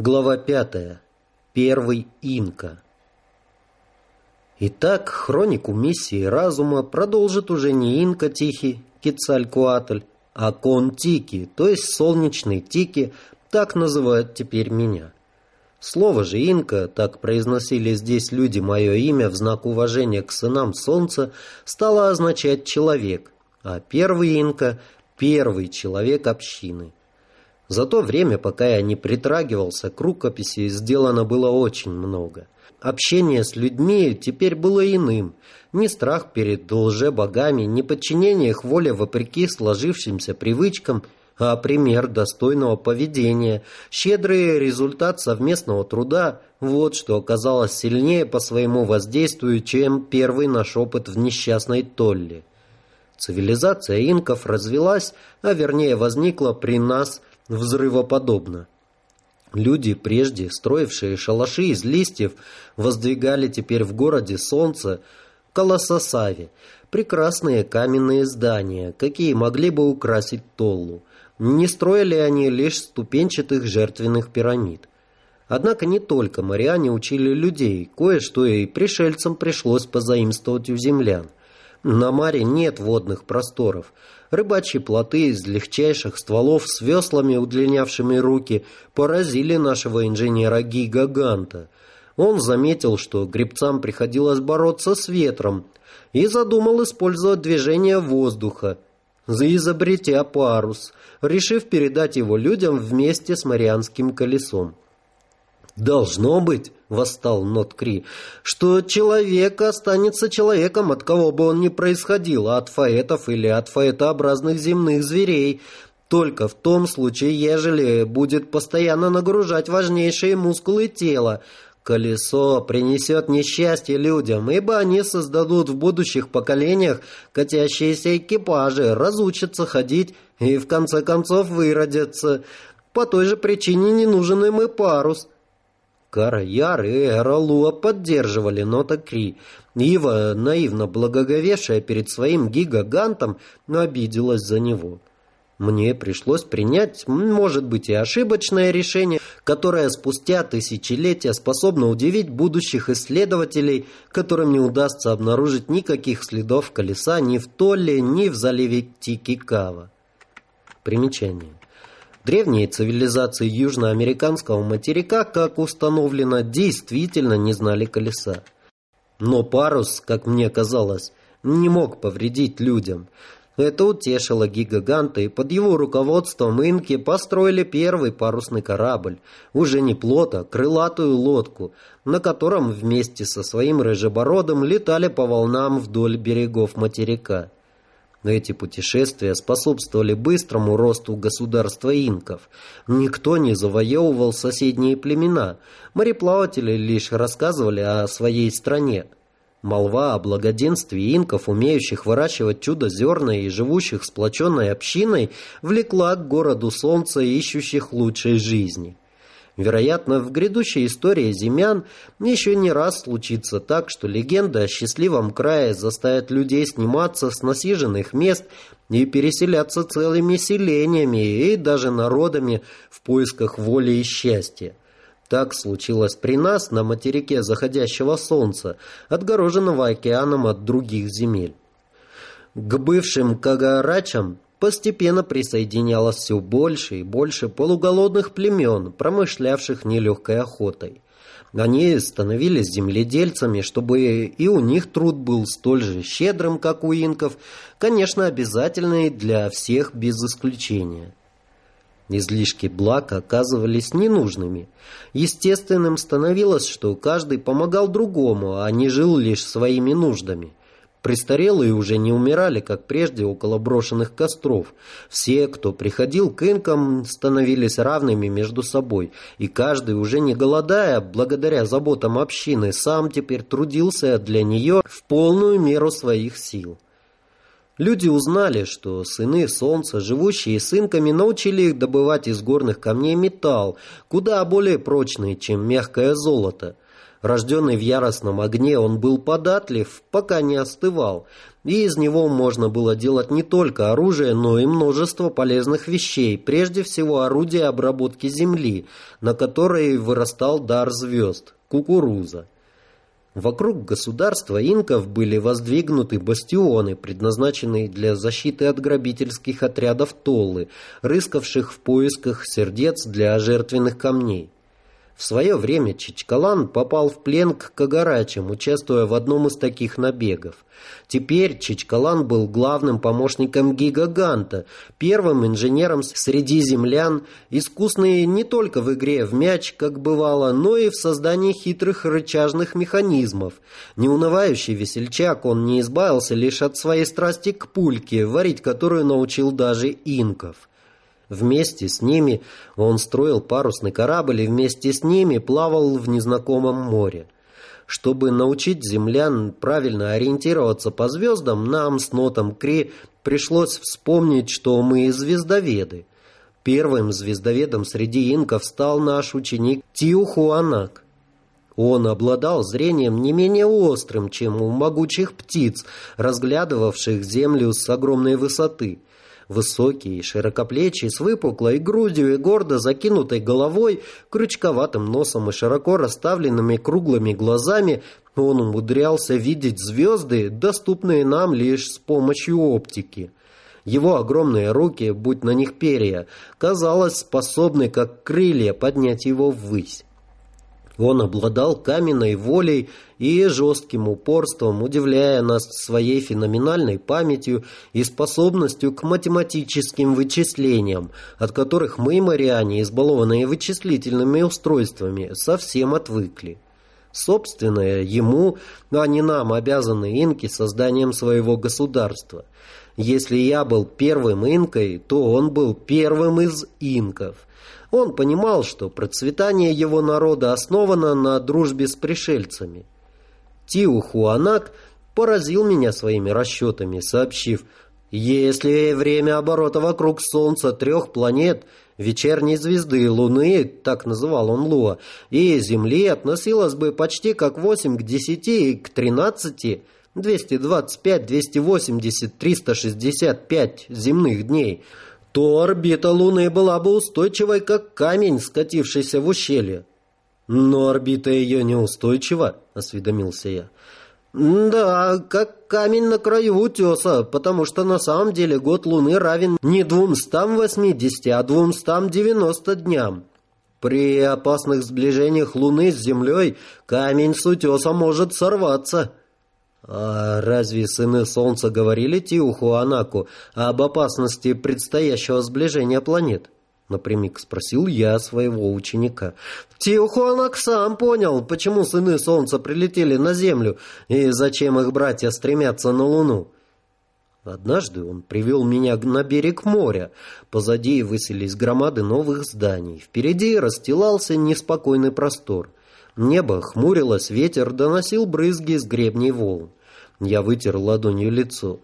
Глава пятая. Первый инка. Итак, хронику миссии разума продолжит уже не инка Тихий, Кицалькуатль, а кон Тики, то есть солнечный Тики, так называют теперь меня. Слово же инка, так произносили здесь люди мое имя в знак уважения к сынам солнца, стало означать человек, а первый инка – первый человек общины. За то время, пока я не притрагивался к рукописи, сделано было очень много. Общение с людьми теперь было иным. Ни страх перед лже-богами, ни подчинение их воле вопреки сложившимся привычкам, а пример достойного поведения, щедрый результат совместного труда – вот что оказалось сильнее по своему воздействию, чем первый наш опыт в несчастной Толле. Цивилизация инков развелась, а вернее возникла при нас – взрывоподобно. Люди, прежде строившие шалаши из листьев, воздвигали теперь в городе солнце Колососави, прекрасные каменные здания, какие могли бы украсить Толлу. Не строили они лишь ступенчатых жертвенных пирамид. Однако не только мариане учили людей, кое-что и пришельцам пришлось позаимствовать у землян. На маре нет водных просторов – Рыбачьи плоты из легчайших стволов с веслами, удлинявшими руки, поразили нашего инженера Гигаганта. Он заметил, что гребцам приходилось бороться с ветром, и задумал использовать движение воздуха, изобретя парус, решив передать его людям вместе с Марианским колесом. «Должно быть», — восстал Ноткри, — «что человек останется человеком, от кого бы он ни происходил, от фаэтов или от фаэтообразных земных зверей, только в том случае, ежели будет постоянно нагружать важнейшие мускулы тела. Колесо принесет несчастье людям, ибо они создадут в будущих поколениях катящиеся экипажи, разучатся ходить и в конце концов выродятся. По той же причине не нужен им и парус». Кара Яр и Эралуа поддерживали Нота Кри. Ива, наивно благоговевшая перед своим гигагантом, обиделась за него. Мне пришлось принять, может быть, и ошибочное решение, которое спустя тысячелетия способно удивить будущих исследователей, которым не удастся обнаружить никаких следов колеса ни в Толле, ни в заливе Тикикава. Примечание. Древние цивилизации южноамериканского материка, как установлено, действительно не знали колеса. Но парус, как мне казалось, не мог повредить людям. Это утешило Гигаганта, и под его руководством инки построили первый парусный корабль, уже не плот, а крылатую лодку, на котором вместе со своим рыжебородом летали по волнам вдоль берегов материка. Но эти путешествия способствовали быстрому росту государства инков. Никто не завоевывал соседние племена. Мореплаватели лишь рассказывали о своей стране. Молва о благоденствии инков, умеющих выращивать чудо-зерна и живущих сплоченной общиной, влекла к городу солнца, ищущих лучшей жизни. Вероятно, в грядущей истории земян еще не раз случится так, что легенда о счастливом крае заставит людей сниматься с насиженных мест и переселяться целыми селениями и даже народами в поисках воли и счастья. Так случилось при нас на материке заходящего солнца, отгороженного океаном от других земель. К бывшим Кагарачам постепенно присоединялось все больше и больше полуголодных племен, промышлявших нелегкой охотой. Они становились земледельцами, чтобы и у них труд был столь же щедрым, как у инков, конечно, обязательный для всех без исключения. Излишки благ оказывались ненужными. Естественным становилось, что каждый помогал другому, а не жил лишь своими нуждами. Престарелые уже не умирали, как прежде, около брошенных костров. Все, кто приходил к инкам, становились равными между собой, и каждый, уже не голодая, благодаря заботам общины, сам теперь трудился для нее в полную меру своих сил. Люди узнали, что сыны солнца, живущие с инками, научили их добывать из горных камней металл, куда более прочный, чем мягкое золото – Рожденный в яростном огне, он был податлив, пока не остывал, и из него можно было делать не только оружие, но и множество полезных вещей, прежде всего орудия обработки земли, на которой вырастал дар звезд – кукуруза. Вокруг государства инков были воздвигнуты бастионы, предназначенные для защиты от грабительских отрядов Толлы, рыскавших в поисках сердец для жертвенных камней. В свое время Чичкалан попал в плен к Кагарачам, участвуя в одном из таких набегов. Теперь Чичкалан был главным помощником Гигаганта, первым инженером среди землян, искусный не только в игре в мяч, как бывало, но и в создании хитрых рычажных механизмов. Неунывающий весельчак, он не избавился лишь от своей страсти к пульке, варить которую научил даже инков. Вместе с ними он строил парусный корабль и вместе с ними плавал в незнакомом море. Чтобы научить землян правильно ориентироваться по звездам, нам с Нотом Кри пришлось вспомнить, что мы звездоведы. Первым звездоведом среди инков стал наш ученик Тиухуанак. Он обладал зрением не менее острым, чем у могучих птиц, разглядывавших Землю с огромной высоты. Высокий, широкоплечий, с выпуклой грудью и гордо закинутой головой, крючковатым носом и широко расставленными круглыми глазами, он умудрялся видеть звезды, доступные нам лишь с помощью оптики. Его огромные руки, будь на них перья, казалось, способны, как крылья, поднять его ввысь. Он обладал каменной волей и жестким упорством, удивляя нас своей феноменальной памятью и способностью к математическим вычислениям, от которых мы, моряне, избалованные вычислительными устройствами, совсем отвыкли. Собственное ему, а не нам, обязаны инки созданием своего государства. Если я был первым инкой, то он был первым из инков. Он понимал, что процветание его народа основано на дружбе с пришельцами. Тиухуанак поразил меня своими расчетами, сообщив, если время оборота вокруг Солнца трех планет, вечерней звезды Луны, так называл он Луа, и Земли относилось бы почти как 8 к 10 и к 13, 225, 280, 365 земных дней – то орбита Луны была бы устойчивой, как камень, скатившийся в ущелье. Но орбита ее неустойчива, осведомился я. Да, как камень на краю утеса, потому что на самом деле год Луны равен не 280, а 290 дням. При опасных сближениях Луны с Землей камень с утеса может сорваться. «А разве сыны Солнца говорили Тиухуанаку об опасности предстоящего сближения планет?» Напрямик спросил я своего ученика. Тиухуанак сам понял, почему сыны Солнца прилетели на Землю и зачем их братья стремятся на Луну. Однажды он привел меня на берег моря. Позади высились громады новых зданий. Впереди расстилался неспокойный простор. Небо хмурилось, ветер доносил брызги с гребней волн. Я вытер ладонью лицо.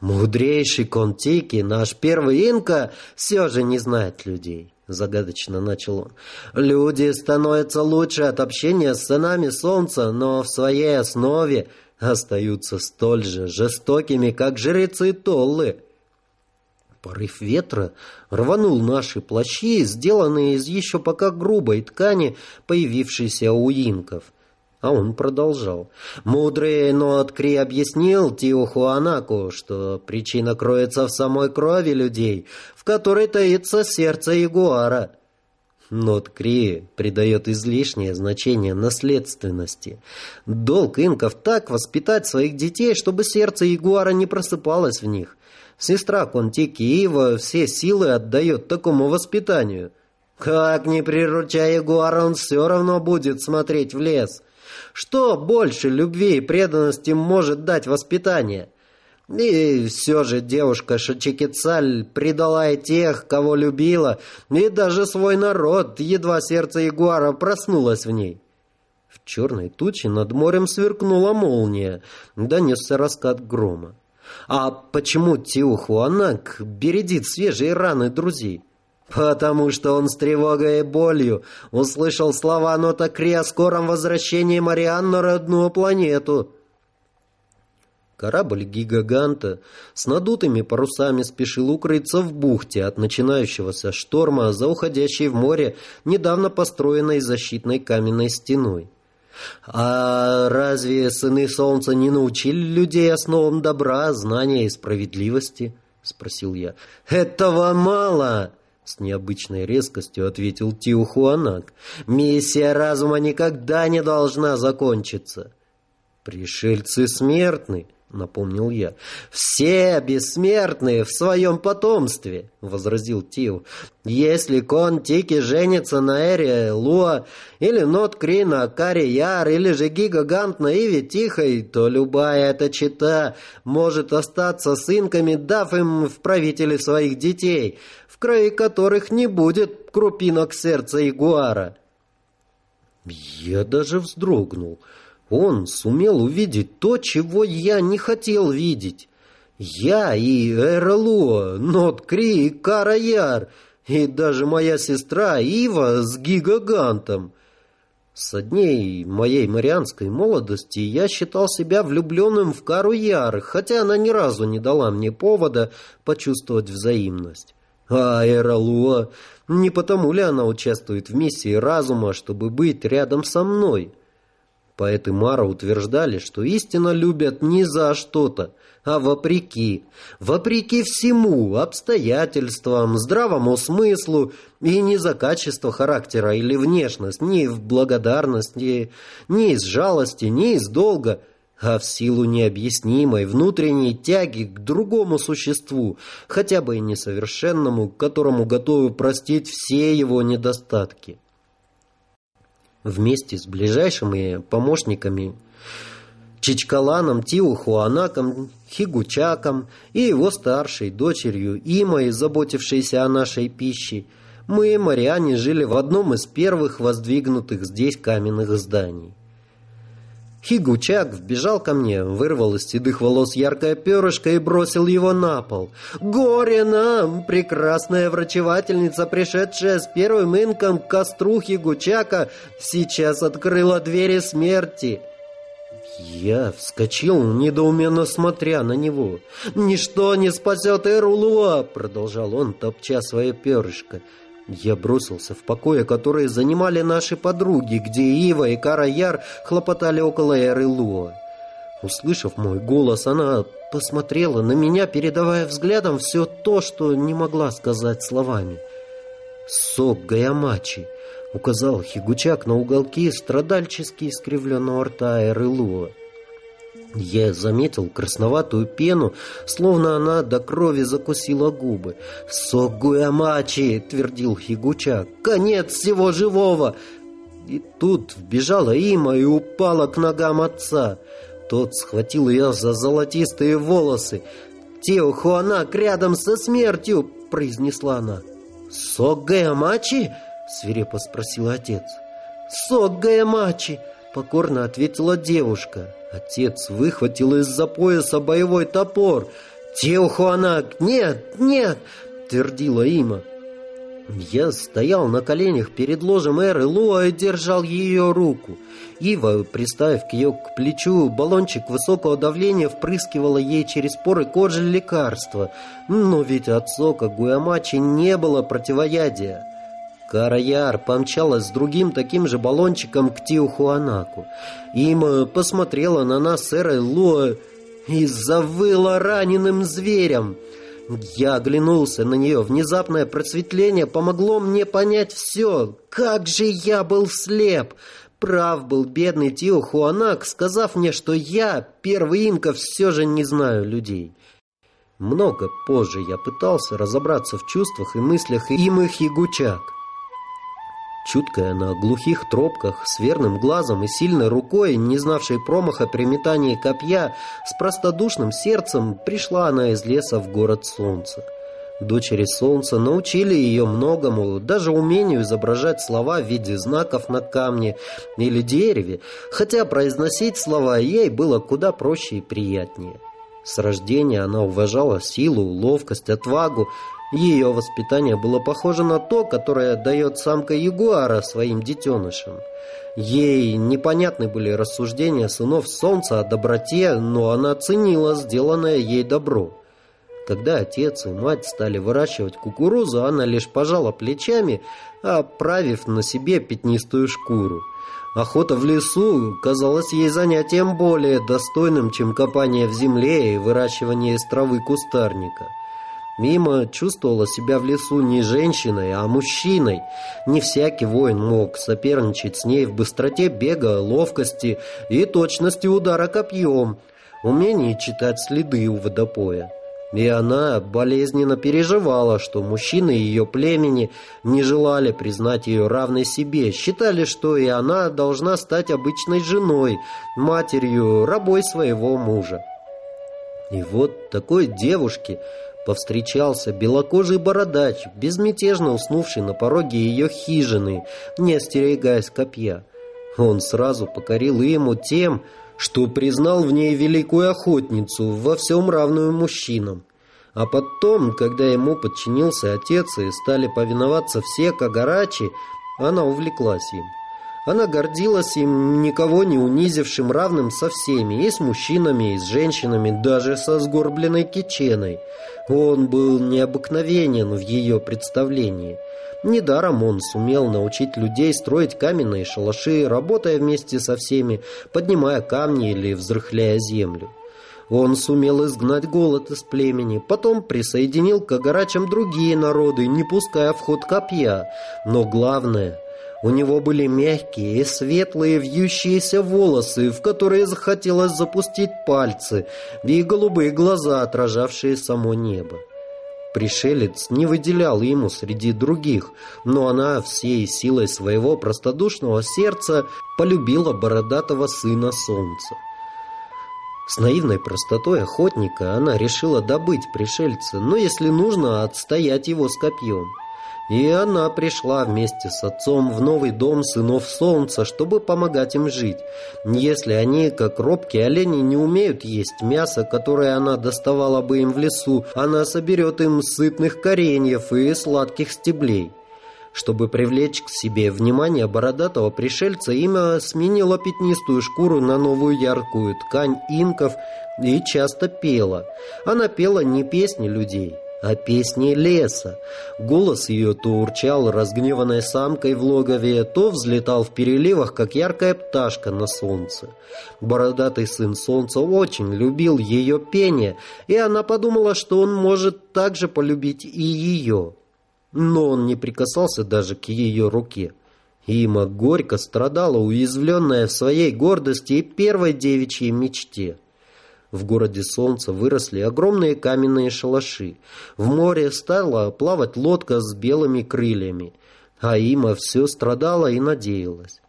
«Мудрейший Контики, наш первый инка, все же не знает людей», — загадочно начал он. «Люди становятся лучше от общения с сынами солнца, но в своей основе остаются столь же жестокими, как жрецы Толлы». Порыв ветра рванул наши плащи, сделанные из еще пока грубой ткани, появившейся у инков — а он продолжал. Мудрый Ноткри объяснил Тиохуанаку, что причина кроется в самой крови людей, в которой таится сердце ягуара. Ноткри придает излишнее значение наследственности. Долг инков так воспитать своих детей, чтобы сердце ягуара не просыпалось в них. Сестра Контики Ива все силы отдает такому воспитанию. Как ни приручая ягуара, он все равно будет смотреть в лес. Что больше любви и преданности может дать воспитание? И все же девушка Шачикицаль предала и тех, кого любила, и даже свой народ, едва сердце ягуара проснулось в ней. В черной туче над морем сверкнула молния, донесся раскат грома. А почему Тиухуанак бередит свежие раны друзей? потому что он с тревогой и болью услышал слова Нотакри о скором возвращении Мариан на родную планету. Корабль Гигаганта с надутыми парусами спешил укрыться в бухте от начинающегося шторма за уходящей в море недавно построенной защитной каменной стеной. А разве сыны солнца не научили людей основам добра, знания и справедливости? Спросил я. Этого мало! С необычной резкостью ответил Тиухуанак. Миссия разума никогда не должна закончиться. Пришельцы смертны, — напомнил я. «Все бессмертные в своем потомстве», — возразил Тил. «Если Кон Тики женится на Эре Луа, или Нот Кри на Кари Яр, или же Гигагант на Иве Тихой, то любая эта чита может остаться с инками, дав им в правители своих детей, в крае которых не будет крупинок сердца ягуара». Я даже вздрогнул. Он сумел увидеть то, чего я не хотел видеть. Я и Эрло, Нот Кри и Караяр, и даже моя сестра Ива с Гигагантом. Со дней моей марианской молодости я считал себя влюбленным в Кару Яр, хотя она ни разу не дала мне повода почувствовать взаимность. А Эралуа, не потому ли она участвует в миссии разума, чтобы быть рядом со мной?» Поэты Мара утверждали, что истинно любят не за что-то, а вопреки. Вопреки всему, обстоятельствам, здравому смыслу, и не за качество характера или внешность, ни в благодарности, ни из жалости, ни из долга, а в силу необъяснимой внутренней тяги к другому существу, хотя бы и несовершенному, которому готовы простить все его недостатки вместе с ближайшими помощниками Чичкаланом, Тиухуанаком, Хигучаком и его старшей дочерью Имой, заботившейся о нашей пище, мы, моряне, жили в одном из первых воздвигнутых здесь каменных зданий. Хигучак вбежал ко мне, вырвал из седых волос яркое перышко и бросил его на пол. «Горе нам! Прекрасная врачевательница, пришедшая с первым инком к костру Хигучака, сейчас открыла двери смерти!» Я вскочил, недоуменно смотря на него. «Ничто не спасет Эрулуа!» — продолжал он, топча свое перышко. Я бросился в покое, которые занимали наши подруги, где Ива и Кара хлопотали около Эры Луа. Услышав мой голос, она посмотрела на меня, передавая взглядом все то, что не могла сказать словами. «Сок Гаямачи!» — указал Хигучак на уголки страдальчески искривленного рта Эры Луа. Я заметил красноватую пену, словно она до крови закусила губы. «Сок Гуямачи!» — твердил Хигучак. «Конец всего живого!» И тут вбежала Има и упала к ногам отца. Тот схватил ее за золотистые волосы. «Тео Хуанак рядом со смертью!» — произнесла она. «Сок Гуямачи?» — свирепо спросил отец. «Сок Гуямачи!» — покорно ответила девушка. Отец выхватил из-за пояса боевой топор. «Теохуанак, нет, нет!» — твердила Има. Я стоял на коленях перед ложем Эры Луа и держал ее руку. Ива, приставив к ее к плечу баллончик высокого давления, впрыскивала ей через поры кожи лекарства. Но ведь от сока Гуямачи не было противоядия. Караяр помчалась с другим таким же баллончиком к Тиухуанаку. Им посмотрела на нас сэра Луа и завыла раненым зверем. Я оглянулся на нее. Внезапное просветление помогло мне понять все. Как же я был слеп! Прав был бедный Тио Хуанак, сказав мне, что я, первый инка, все же не знаю людей. Много позже я пытался разобраться в чувствах и мыслях им их ягучак. Чуткая на глухих тропках, с верным глазом и сильной рукой, не знавшей промаха при метании копья, с простодушным сердцем пришла она из леса в город солнца. Дочери солнца научили ее многому, даже умению изображать слова в виде знаков на камне или дереве, хотя произносить слова ей было куда проще и приятнее. С рождения она уважала силу, ловкость, отвагу, Ее воспитание было похоже на то, которое дает самка ягуара своим детенышам. Ей непонятны были рассуждения сынов солнца о доброте, но она ценила сделанное ей добро. Когда отец и мать стали выращивать кукурузу, она лишь пожала плечами, оправив на себе пятнистую шкуру. Охота в лесу казалась ей занятием более достойным, чем копание в земле и выращивание из травы кустарника. Мима чувствовала себя в лесу не женщиной, а мужчиной. Не всякий воин мог соперничать с ней в быстроте бега, ловкости и точности удара копьем, умении читать следы у водопоя. И она болезненно переживала, что мужчины ее племени не желали признать ее равной себе, считали, что и она должна стать обычной женой, матерью, рабой своего мужа. И вот такой девушке повстречался белокожий бородач, безмятежно уснувший на пороге ее хижины, не остерегаясь копья. Он сразу покорил ему тем, что признал в ней великую охотницу, во всем равную мужчинам. А потом, когда ему подчинился отец и стали повиноваться все Кагарачи, она увлеклась им. Она гордилась им, никого не унизившим, равным со всеми, и с мужчинами, и с женщинами, даже со сгорбленной киченой. Он был необыкновенен в ее представлении. Недаром он сумел научить людей строить каменные шалаши, работая вместе со всеми, поднимая камни или взрыхляя землю. Он сумел изгнать голод из племени, потом присоединил к агарачам другие народы, не пуская в ход копья. Но главное — у него были мягкие и светлые вьющиеся волосы, в которые захотелось запустить пальцы, и голубые глаза, отражавшие само небо. Пришелец не выделял ему среди других, но она всей силой своего простодушного сердца полюбила бородатого сына солнца. С наивной простотой охотника она решила добыть пришельца, но если нужно, отстоять его с копьем. И она пришла вместе с отцом в новый дом сынов солнца, чтобы помогать им жить. Если они, как робкие олени, не умеют есть мясо, которое она доставала бы им в лесу, она соберет им сытных кореньев и сладких стеблей. Чтобы привлечь к себе внимание бородатого пришельца, имя сменило пятнистую шкуру на новую яркую ткань инков и часто пела. Она пела не песни людей, а песни леса. Голос ее то урчал разгневанной самкой в логове, то взлетал в переливах, как яркая пташка на солнце. Бородатый сын солнца очень любил ее пение, и она подумала, что он может также полюбить и ее. Но он не прикасался даже к ее руке. Има горько страдала, уязвленная в своей гордости и первой девичьей мечте. В городе Солнца выросли огромные каменные шалаши. В море стала плавать лодка с белыми крыльями. А Има все страдала и надеялась.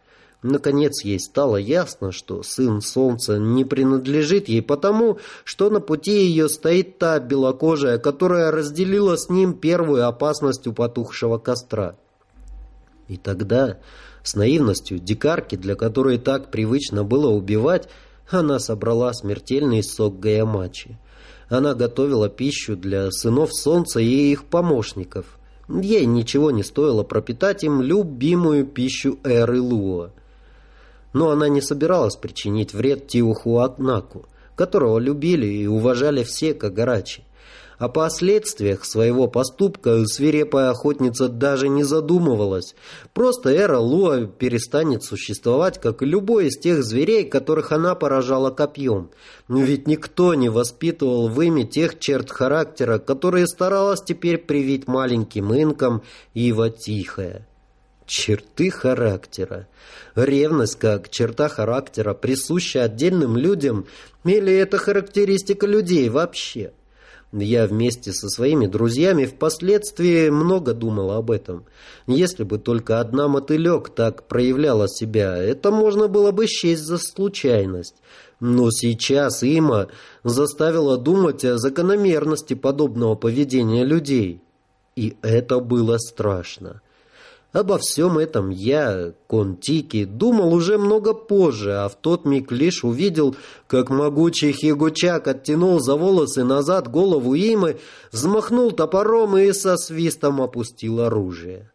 Наконец ей стало ясно, что сын солнца не принадлежит ей потому, что на пути ее стоит та белокожая, которая разделила с ним первую опасность у потухшего костра. И тогда, с наивностью дикарки, для которой так привычно было убивать, она собрала смертельный сок Гаямачи. Она готовила пищу для сынов солнца и их помощников. Ей ничего не стоило пропитать им любимую пищу Эры Луа. Но она не собиралась причинить вред Тиухуатнаку, которого любили и уважали все Кагарачи. О последствиях своего поступка свирепая охотница даже не задумывалась. Просто Эра Луа перестанет существовать, как и любой из тех зверей, которых она поражала копьем. Ведь никто не воспитывал в ими тех черт характера, которые старалась теперь привить маленьким инкам Ива Тихая. Черты характера. Ревность как черта характера присуща отдельным людям или это характеристика людей вообще? Я вместе со своими друзьями впоследствии много думал об этом. Если бы только одна мотылек так проявляла себя, это можно было бы счесть за случайность. Но сейчас Има заставила думать о закономерности подобного поведения людей. И это было страшно. Обо всем этом я, Контики, думал уже много позже, а в тот миг лишь увидел, как могучий Хигучак оттянул за волосы назад голову Имы, взмахнул топором и со свистом опустил оружие.